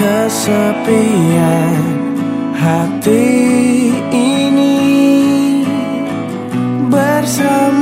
kesepian hati ini bersama.